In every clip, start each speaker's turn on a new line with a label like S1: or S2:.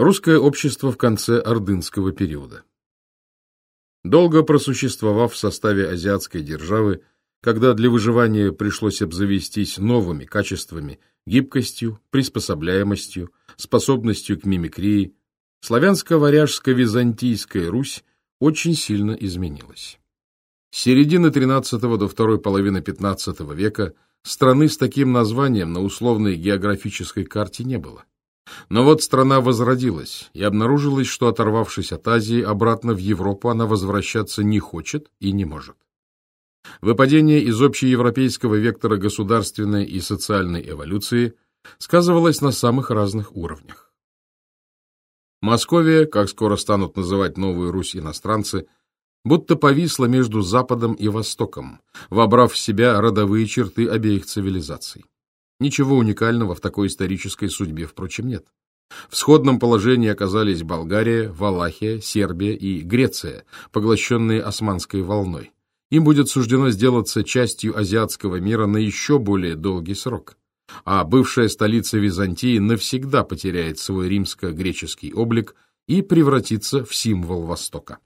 S1: Русское общество в конце ордынского периода. Долго просуществовав в составе азиатской державы, когда для выживания пришлось обзавестись новыми качествами, гибкостью, приспособляемостью, способностью к мимикрии, славянско-варяжско-византийская Русь очень сильно изменилась. С середины XIII до второй половины XV века страны с таким названием на условной географической карте не было. Но вот страна возродилась, и обнаружилось, что, оторвавшись от Азии, обратно в Европу она возвращаться не хочет и не может. Выпадение из общеевропейского вектора государственной и социальной эволюции сказывалось на самых разных уровнях. Московия, как скоро станут называть Новую Русь иностранцы, будто повисла между Западом и Востоком, вобрав в себя родовые черты обеих цивилизаций. Ничего уникального в такой исторической судьбе, впрочем, нет. В сходном положении оказались Болгария, Валахия, Сербия и Греция, поглощенные османской волной. Им будет суждено сделаться частью азиатского мира на еще более долгий срок. А бывшая столица Византии навсегда потеряет свой римско-греческий облик и превратится в символ Востока.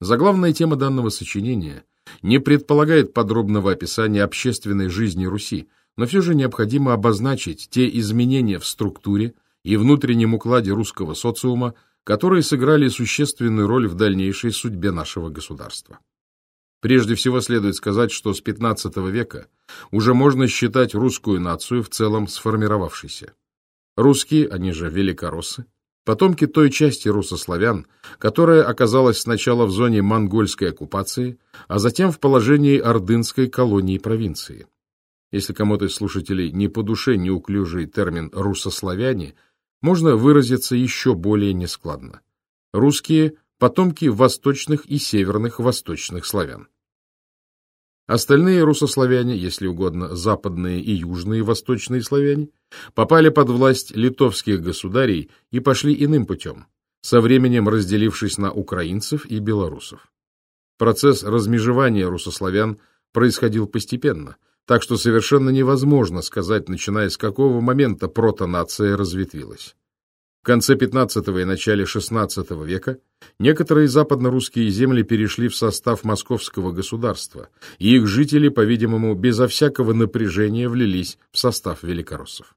S1: Заглавная тема данного сочинения не предполагает подробного описания общественной жизни Руси, но все же необходимо обозначить те изменения в структуре и внутреннем укладе русского социума, которые сыграли существенную роль в дальнейшей судьбе нашего государства. Прежде всего следует сказать, что с XV века уже можно считать русскую нацию в целом сформировавшейся. Русские, они же великороссы, потомки той части русославян, которая оказалась сначала в зоне монгольской оккупации, а затем в положении ордынской колонии провинции. Если кому-то из слушателей не по душе неуклюжий термин «русославяне», можно выразиться еще более нескладно. Русские – потомки восточных и северных восточных славян. Остальные русославяне, если угодно, западные и южные восточные славяне, попали под власть литовских государей и пошли иным путем, со временем разделившись на украинцев и белорусов. Процесс размежевания русославян происходил постепенно, так что совершенно невозможно сказать, начиная с какого момента протонация разветвилась. В конце XV и начале XVI века некоторые западно-русские земли перешли в состав московского государства, и их жители, по-видимому, безо всякого напряжения влились в состав великороссов.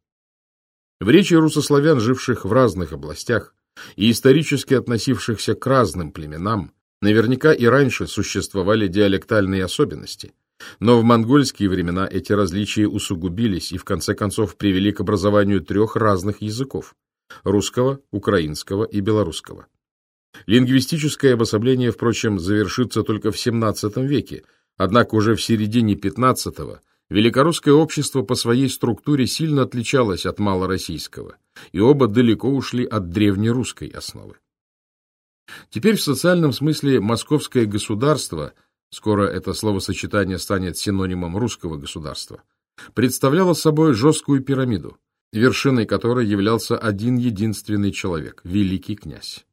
S1: В речи русославян, живших в разных областях и исторически относившихся к разным племенам, наверняка и раньше существовали диалектальные особенности, но в монгольские времена эти различия усугубились и в конце концов привели к образованию трех разных языков русского, украинского и белорусского. Лингвистическое обособление, впрочем, завершится только в XVII веке, однако уже в середине XV великорусское общество по своей структуре сильно отличалось от малороссийского, и оба далеко ушли от древнерусской основы. Теперь в социальном смысле московское государство, скоро это словосочетание станет синонимом русского государства, представляло собой жесткую пирамиду, вершиной которой являлся один единственный человек – великий князь.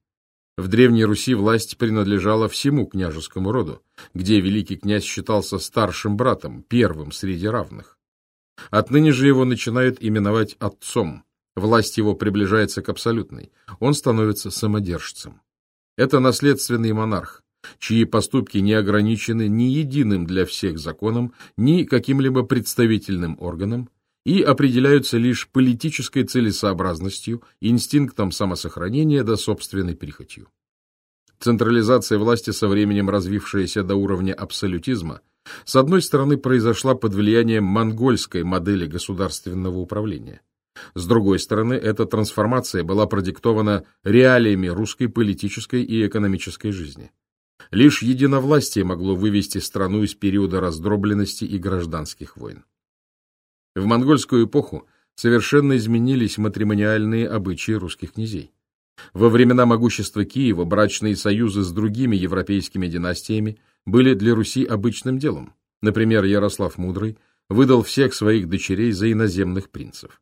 S1: В Древней Руси власть принадлежала всему княжескому роду, где великий князь считался старшим братом, первым среди равных. Отныне же его начинают именовать отцом. Власть его приближается к абсолютной. Он становится самодержцем. Это наследственный монарх, чьи поступки не ограничены ни единым для всех законом, ни каким-либо представительным органом, и определяются лишь политической целесообразностью, инстинктом самосохранения да собственной прихотью. Централизация власти, со временем развившаяся до уровня абсолютизма, с одной стороны произошла под влиянием монгольской модели государственного управления. С другой стороны, эта трансформация была продиктована реалиями русской политической и экономической жизни. Лишь единовластие могло вывести страну из периода раздробленности и гражданских войн. В монгольскую эпоху совершенно изменились матримониальные обычаи русских князей. Во времена могущества Киева брачные союзы с другими европейскими династиями были для Руси обычным делом. Например, Ярослав Мудрый выдал всех своих дочерей за иноземных принцев.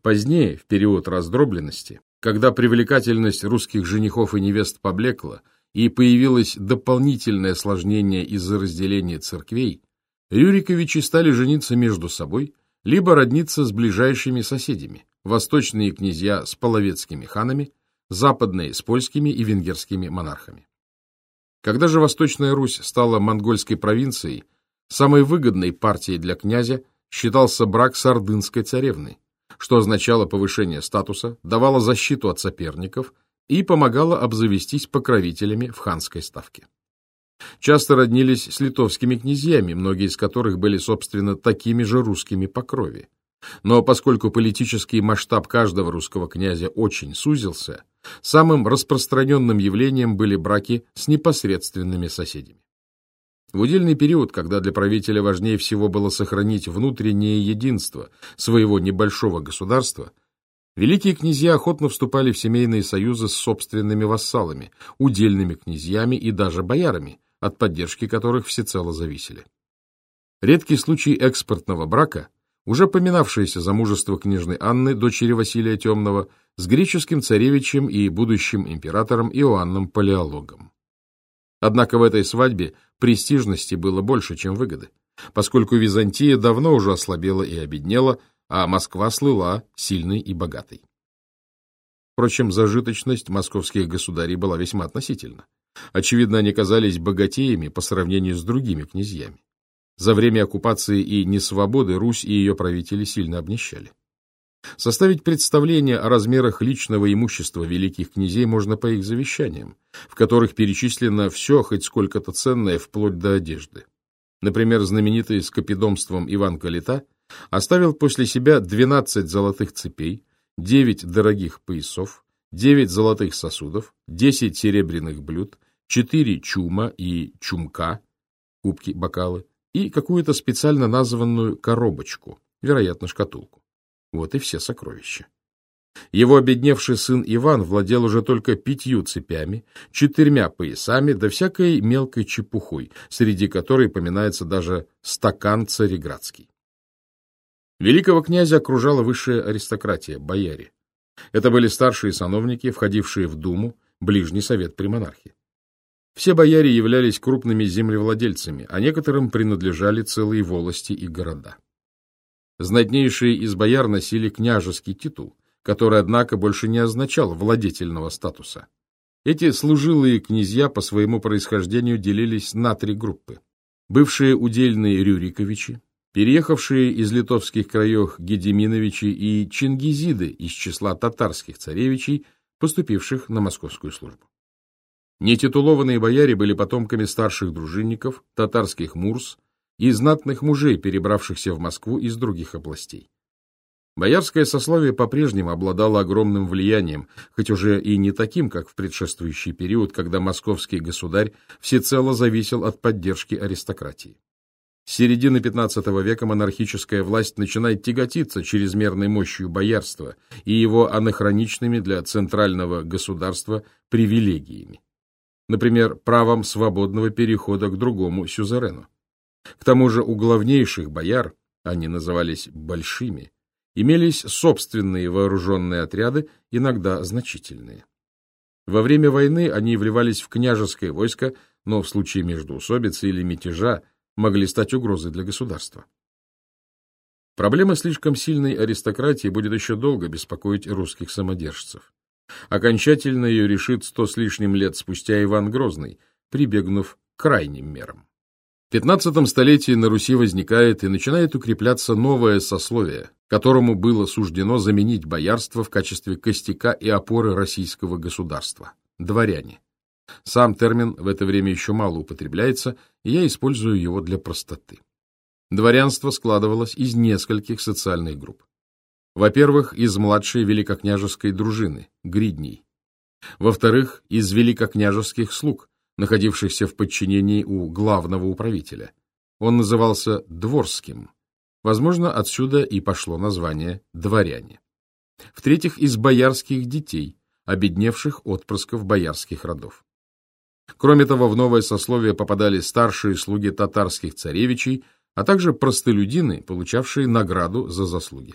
S1: Позднее, в период раздробленности, когда привлекательность русских женихов и невест поблекла и появилось дополнительное осложнение из-за разделения церквей, Рюриковичи стали жениться между собой – либо родниться с ближайшими соседями, восточные князья с половецкими ханами, западной с польскими и венгерскими монархами. Когда же Восточная Русь стала монгольской провинцией, самой выгодной партией для князя считался брак с ордынской царевной, что означало повышение статуса, давало защиту от соперников и помогало обзавестись покровителями в ханской ставке. Часто роднились с литовскими князьями, многие из которых были, собственно, такими же русскими по крови. Но поскольку политический масштаб каждого русского князя очень сузился, самым распространенным явлением были браки с непосредственными соседями. В удельный период, когда для правителя важнее всего было сохранить внутреннее единство своего небольшого государства, великие князья охотно вступали в семейные союзы с собственными вассалами, удельными князьями и даже боярами, от поддержки которых всецело зависели. Редкий случай экспортного брака, уже поминавшееся замужество княжны Анны, дочери Василия Темного, с греческим царевичем и будущим императором Иоанном Палеологом. Однако в этой свадьбе престижности было больше, чем выгоды, поскольку Византия давно уже ослабела и обеднела, а Москва слыла сильной и богатой. Впрочем, зажиточность московских государей была весьма относительна. Очевидно, они казались богатеями по сравнению с другими князьями. За время оккупации и несвободы Русь и ее правители сильно обнищали. Составить представление о размерах личного имущества великих князей можно по их завещаниям, в которых перечислено все, хоть сколько-то ценное, вплоть до одежды. Например, знаменитый скопидомством Иван Калита оставил после себя 12 золотых цепей, 9 дорогих поясов, 9 золотых сосудов, 10 серебряных блюд, четыре чума и чумка, кубки, бокалы, и какую-то специально названную коробочку, вероятно, шкатулку. Вот и все сокровища. Его обедневший сын Иван владел уже только пятью цепями, четырьмя поясами да всякой мелкой чепухой, среди которой поминается даже стакан цареградский. Великого князя окружала высшая аристократия, бояре. Это были старшие сановники, входившие в Думу, ближний совет при монархии. Все бояре являлись крупными землевладельцами, а некоторым принадлежали целые волости и города. Знатнейшие из бояр носили княжеский титул, который, однако, больше не означал владетельного статуса. Эти служилые князья по своему происхождению делились на три группы. Бывшие удельные Рюриковичи, переехавшие из литовских краев Гедеминовичи и Чингизиды из числа татарских царевичей, поступивших на московскую службу. Нетитулованные бояре были потомками старших дружинников, татарских мурс и знатных мужей, перебравшихся в Москву из других областей. Боярское сословие по-прежнему обладало огромным влиянием, хоть уже и не таким, как в предшествующий период, когда московский государь всецело зависел от поддержки аристократии. С середины XV века монархическая власть начинает тяготиться чрезмерной мощью боярства и его анахроничными для центрального государства привилегиями например, правом свободного перехода к другому сюзерену. К тому же у главнейших бояр, они назывались «большими», имелись собственные вооруженные отряды, иногда значительные. Во время войны они вливались в княжеское войско, но в случае междоусобицы или мятежа могли стать угрозой для государства. Проблема слишком сильной аристократии будет еще долго беспокоить русских самодержцев. Окончательно ее решит сто с лишним лет спустя Иван Грозный, прибегнув к крайним мерам. В пятнадцатом столетии на Руси возникает и начинает укрепляться новое сословие, которому было суждено заменить боярство в качестве костяка и опоры российского государства – дворяне. Сам термин в это время еще мало употребляется, и я использую его для простоты. Дворянство складывалось из нескольких социальных групп. Во-первых, из младшей великокняжеской дружины, гридней. Во-вторых, из великокняжеских слуг, находившихся в подчинении у главного управителя. Он назывался Дворским. Возможно, отсюда и пошло название «дворяне». В-третьих, из боярских детей, обедневших отпрысков боярских родов. Кроме того, в новое сословие попадали старшие слуги татарских царевичей, а также простолюдины, получавшие награду за заслуги.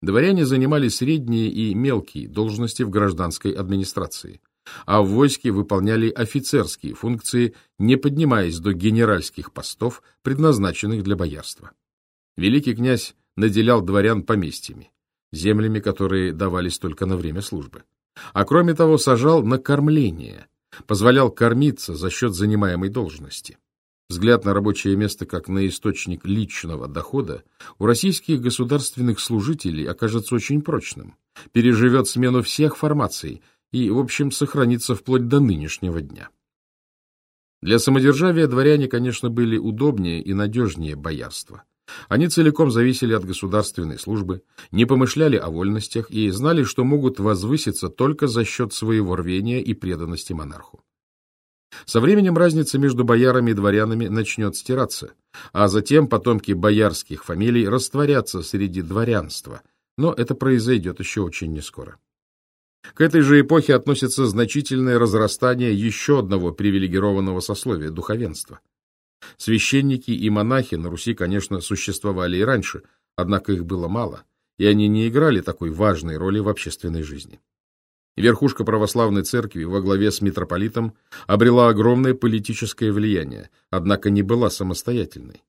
S1: Дворяне занимали средние и мелкие должности в гражданской администрации, а в войске выполняли офицерские функции, не поднимаясь до генеральских постов, предназначенных для боярства. Великий князь наделял дворян поместьями, землями, которые давались только на время службы. а кроме того сажал на кормление, позволял кормиться за счет занимаемой должности. Взгляд на рабочее место как на источник личного дохода у российских государственных служителей окажется очень прочным, переживет смену всех формаций и, в общем, сохранится вплоть до нынешнего дня. Для самодержавия дворяне, конечно, были удобнее и надежнее боярства. Они целиком зависели от государственной службы, не помышляли о вольностях и знали, что могут возвыситься только за счет своего рвения и преданности монарху. Со временем разница между боярами и дворянами начнет стираться, а затем потомки боярских фамилий растворятся среди дворянства, но это произойдет еще очень нескоро. К этой же эпохе относится значительное разрастание еще одного привилегированного сословия – духовенства. Священники и монахи на Руси, конечно, существовали и раньше, однако их было мало, и они не играли такой важной роли в общественной жизни. Верхушка православной церкви во главе с митрополитом обрела огромное политическое влияние, однако не была самостоятельной.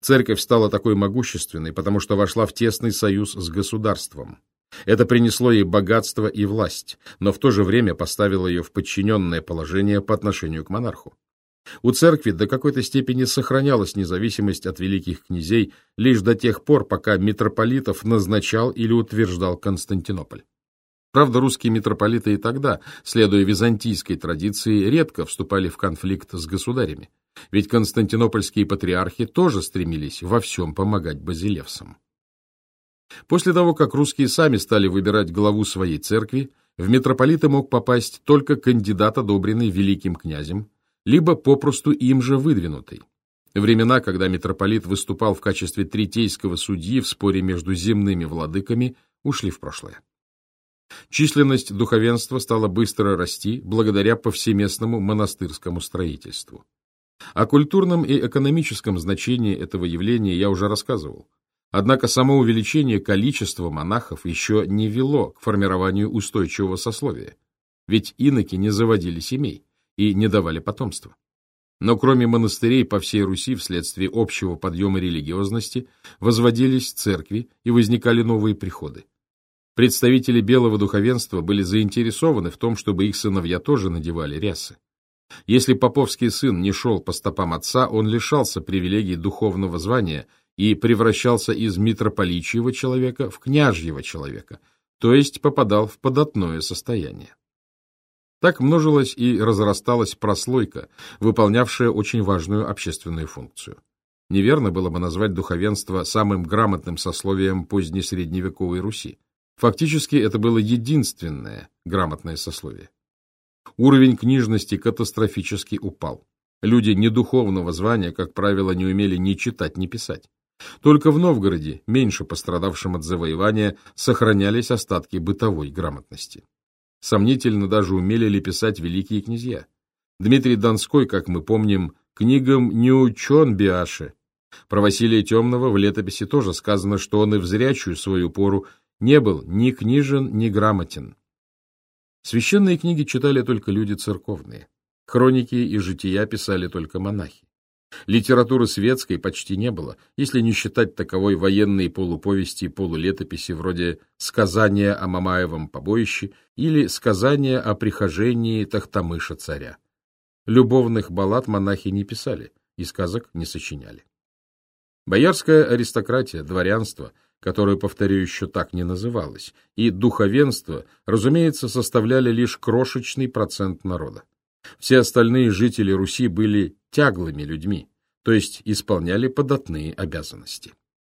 S1: Церковь стала такой могущественной, потому что вошла в тесный союз с государством. Это принесло ей богатство и власть, но в то же время поставило ее в подчиненное положение по отношению к монарху. У церкви до какой-то степени сохранялась независимость от великих князей лишь до тех пор, пока митрополитов назначал или утверждал Константинополь. Правда, русские митрополиты и тогда, следуя византийской традиции, редко вступали в конфликт с государями, ведь константинопольские патриархи тоже стремились во всем помогать базилевсам. После того, как русские сами стали выбирать главу своей церкви, в митрополиты мог попасть только кандидат, одобренный великим князем, либо попросту им же выдвинутый. Времена, когда митрополит выступал в качестве третейского судьи в споре между земными владыками, ушли в прошлое. Численность духовенства стала быстро расти благодаря повсеместному монастырскому строительству. О культурном и экономическом значении этого явления я уже рассказывал. Однако само увеличение количества монахов еще не вело к формированию устойчивого сословия, ведь иноки не заводили семей и не давали потомства. Но кроме монастырей по всей Руси вследствие общего подъема религиозности возводились церкви и возникали новые приходы. Представители белого духовенства были заинтересованы в том, чтобы их сыновья тоже надевали рясы. Если поповский сын не шел по стопам отца, он лишался привилегий духовного звания и превращался из митрополичьего человека в княжьего человека, то есть попадал в податное состояние. Так множилась и разрасталась прослойка, выполнявшая очень важную общественную функцию. Неверно было бы назвать духовенство самым грамотным сословием позднесредневековой Руси. Фактически это было единственное грамотное сословие. Уровень книжности катастрофически упал. Люди недуховного звания, как правило, не умели ни читать, ни писать. Только в Новгороде, меньше пострадавшем от завоевания, сохранялись остатки бытовой грамотности. Сомнительно даже умели ли писать великие князья. Дмитрий Донской, как мы помним, книгам не учен Биаше. Про Василия Темного в летописи тоже сказано, что он и в зрячую свою пору не был ни книжен, ни грамотен. Священные книги читали только люди церковные. Хроники и жития писали только монахи. Литературы светской почти не было, если не считать таковой военные полуповести и полулетописи вроде «Сказания о Мамаевом побоище» или «Сказания о прихожении Тахтамыша царя». Любовных баллад монахи не писали и сказок не сочиняли. Боярская аристократия, дворянство – которое, повторю, еще так не называлось, и духовенство, разумеется, составляли лишь крошечный процент народа. Все остальные жители Руси были тяглыми людьми, то есть исполняли податные обязанности.